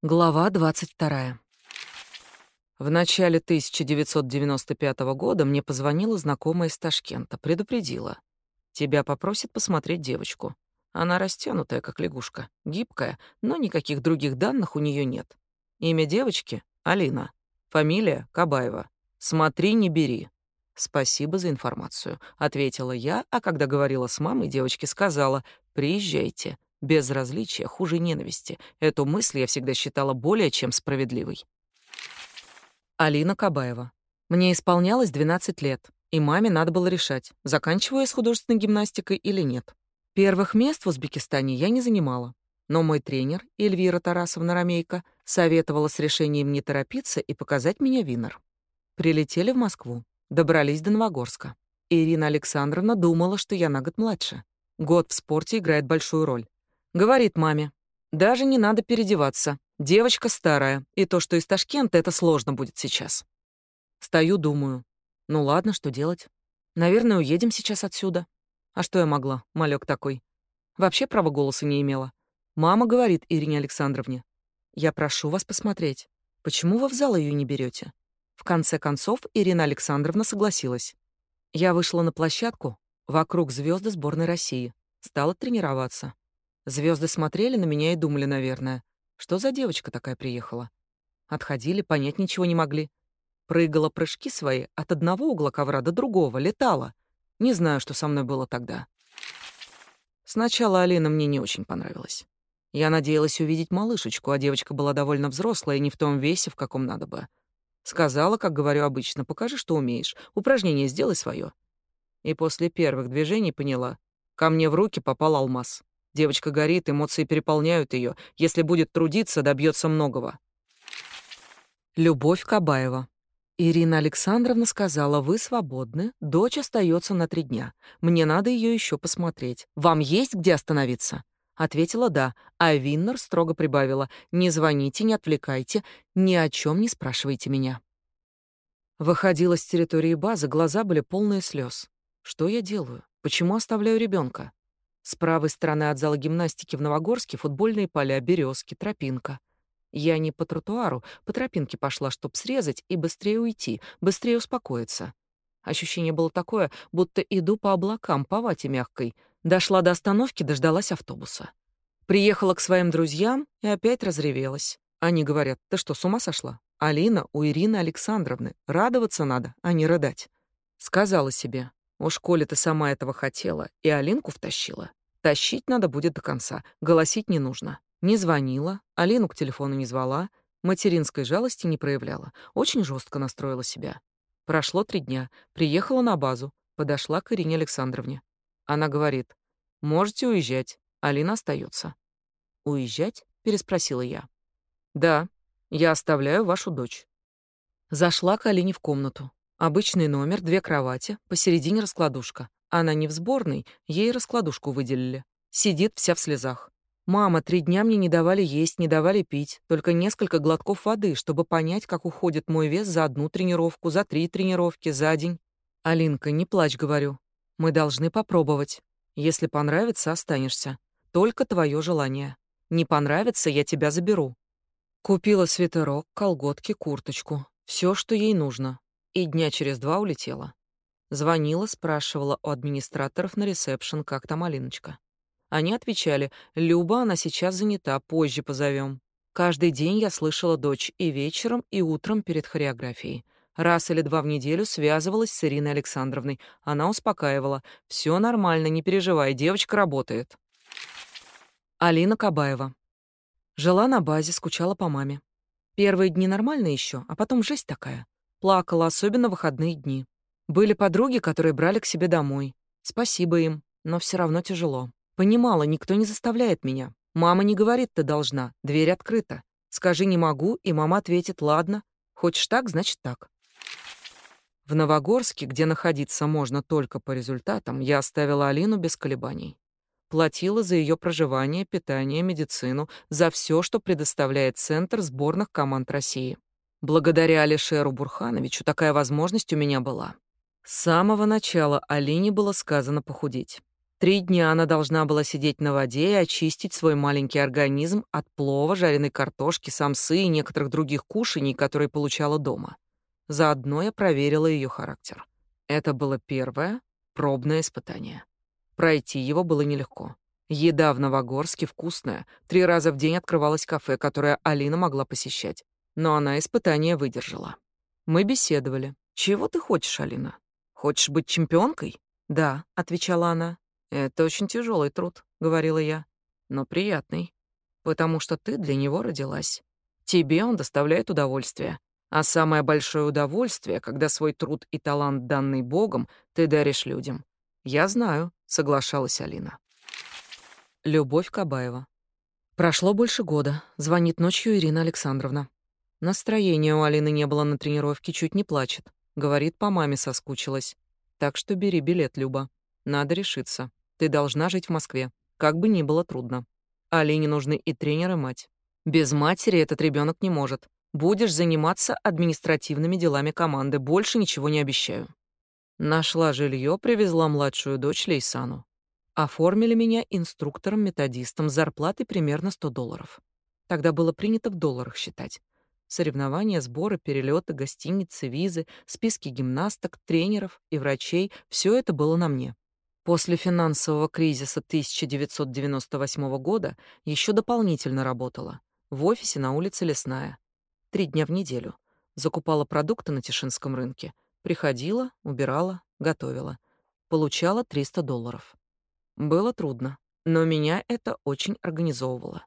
Глава 22. В начале 1995 года мне позвонила знакомая из Ташкента, предупредила. Тебя попросит посмотреть девочку. Она растянутая, как лягушка, гибкая, но никаких других данных у нее нет. Имя девочки — Алина. Фамилия — Кабаева. Смотри, не бери. Спасибо за информацию, ответила я, а когда говорила с мамой, девочке сказала: "Приезжайте". Безразличие хуже ненависти. Эту мысль я всегда считала более чем справедливой. Алина Кабаева. Мне исполнялось 12 лет, и маме надо было решать, заканчиваю я с художественной гимнастикой или нет. Первых мест в Узбекистане я не занимала, но мой тренер, Эльвира Тарасовна Ромейко, советовала с решением не торопиться и показать меня Винер. Прилетели в Москву, добрались до Новогорска. Ирина Александровна думала, что я на год младше. Год в спорте играет большую роль. Говорит маме, даже не надо переодеваться. Девочка старая, и то, что из Ташкента, это сложно будет сейчас. Стою, думаю. Ну ладно, что делать? Наверное, уедем сейчас отсюда. А что я могла, малек такой? Вообще права голоса не имела. Мама говорит Ирине Александровне, я прошу вас посмотреть. Почему вы в зал ее не берете? В конце концов, Ирина Александровна согласилась. Я вышла на площадку, вокруг звезды сборной России, стала тренироваться. Звезды смотрели на меня и думали, наверное, что за девочка такая приехала. Отходили, понять ничего не могли. Прыгала прыжки свои от одного угла ковра до другого, летала. Не знаю, что со мной было тогда. Сначала Алина мне не очень понравилась. Я надеялась увидеть малышечку, а девочка была довольно взрослая и не в том весе, в каком надо бы. Сказала, как говорю обычно, покажи, что умеешь. Упражнение сделай свое. И после первых движений поняла. Ко мне в руки попал алмаз. Девочка горит, эмоции переполняют ее. Если будет трудиться, добьется многого. Любовь Кабаева. Ирина Александровна сказала, вы свободны, дочь остается на три дня. Мне надо ее еще посмотреть. Вам есть где остановиться? Ответила да, а Виннер строго прибавила, не звоните, не отвлекайте, ни о чем не спрашивайте меня. Выходила с территории базы, глаза были полные слез. Что я делаю? Почему оставляю ребенка? С правой стороны от зала гимнастики в Новогорске футбольные поля, березки, тропинка. Я не по тротуару, по тропинке пошла, чтоб срезать и быстрее уйти, быстрее успокоиться. Ощущение было такое, будто иду по облакам, по вате мягкой. Дошла до остановки, дождалась автобуса. Приехала к своим друзьям и опять разревелась. Они говорят, ты что, с ума сошла? Алина у Ирины Александровны. Радоваться надо, а не рыдать. Сказала себе, уж коли ты сама этого хотела и Алинку втащила, Тащить надо будет до конца, голосить не нужно. Не звонила, Алину к телефону не звала, материнской жалости не проявляла, очень жестко настроила себя. Прошло три дня, приехала на базу, подошла к Ирине Александровне. Она говорит, можете уезжать, Алина остается. «Уезжать?» — переспросила я. «Да, я оставляю вашу дочь». Зашла к Алине в комнату. Обычный номер, две кровати, посередине раскладушка. Она не в сборной, ей раскладушку выделили. Сидит вся в слезах. Мама, три дня мне не давали есть, не давали пить, только несколько глотков воды, чтобы понять, как уходит мой вес за одну тренировку, за три тренировки, за день. Алинка, не плачь, говорю. Мы должны попробовать. Если понравится, останешься. Только твое желание. Не понравится, я тебя заберу. Купила свитерок, колготки, курточку. все, что ей нужно. И дня через два улетела. Звонила, спрашивала у администраторов на ресепшн, как там Алиночка. Они отвечали, «Люба, она сейчас занята, позже позовем». Каждый день я слышала дочь и вечером, и утром перед хореографией. Раз или два в неделю связывалась с Ириной Александровной. Она успокаивала. «Все нормально, не переживай, девочка работает». Алина Кабаева. Жила на базе, скучала по маме. Первые дни нормально еще, а потом жесть такая. Плакала, особенно выходные дни. Были подруги, которые брали к себе домой. Спасибо им, но все равно тяжело. Понимала, никто не заставляет меня. Мама не говорит, ты должна, дверь открыта. Скажи «не могу», и мама ответит «ладно». Хочешь так, значит так. В Новогорске, где находиться можно только по результатам, я оставила Алину без колебаний. Платила за ее проживание, питание, медицину, за все, что предоставляет Центр сборных команд России. Благодаря Алишеру Бурхановичу такая возможность у меня была. С самого начала Алине было сказано похудеть. Три дня она должна была сидеть на воде и очистить свой маленький организм от плова, жареной картошки, самсы и некоторых других кушаний, которые получала дома. Заодно я проверила ее характер. Это было первое пробное испытание. Пройти его было нелегко. Еда в Новогорске вкусная. Три раза в день открывалось кафе, которое Алина могла посещать. Но она испытание выдержала. Мы беседовали. «Чего ты хочешь, Алина? Хочешь быть чемпионкой?» «Да», — отвечала она. «Это очень тяжелый труд», — говорила я. «Но приятный. Потому что ты для него родилась. Тебе он доставляет удовольствие. А самое большое удовольствие, когда свой труд и талант, данный Богом, ты даришь людям. Я знаю, соглашалась Алина. Любовь Кабаева. Прошло больше года. Звонит ночью Ирина Александровна. Настроения у Алины не было на тренировке, чуть не плачет. Говорит, по маме соскучилась. Так что бери билет, Люба. Надо решиться. Ты должна жить в Москве. Как бы ни было трудно. Алине нужны и тренер, и мать. Без матери этот ребенок не может. Будешь заниматься административными делами команды, больше ничего не обещаю. Нашла жилье, привезла младшую дочь Лейсану. Оформили меня инструктором-методистом с зарплатой примерно 100 долларов. Тогда было принято в долларах считать. Соревнования, сборы, перелеты, гостиницы, визы, списки гимнасток, тренеров и врачей — все это было на мне. После финансового кризиса 1998 года еще дополнительно работала. В офисе на улице Лесная три дня в неделю. Закупала продукты на Тишинском рынке. Приходила, убирала, готовила. Получала 300 долларов. Было трудно, но меня это очень организовывало.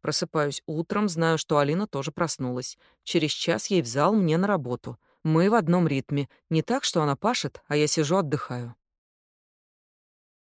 Просыпаюсь утром, знаю, что Алина тоже проснулась. Через час ей в зал, мне на работу. Мы в одном ритме. Не так, что она пашет, а я сижу отдыхаю.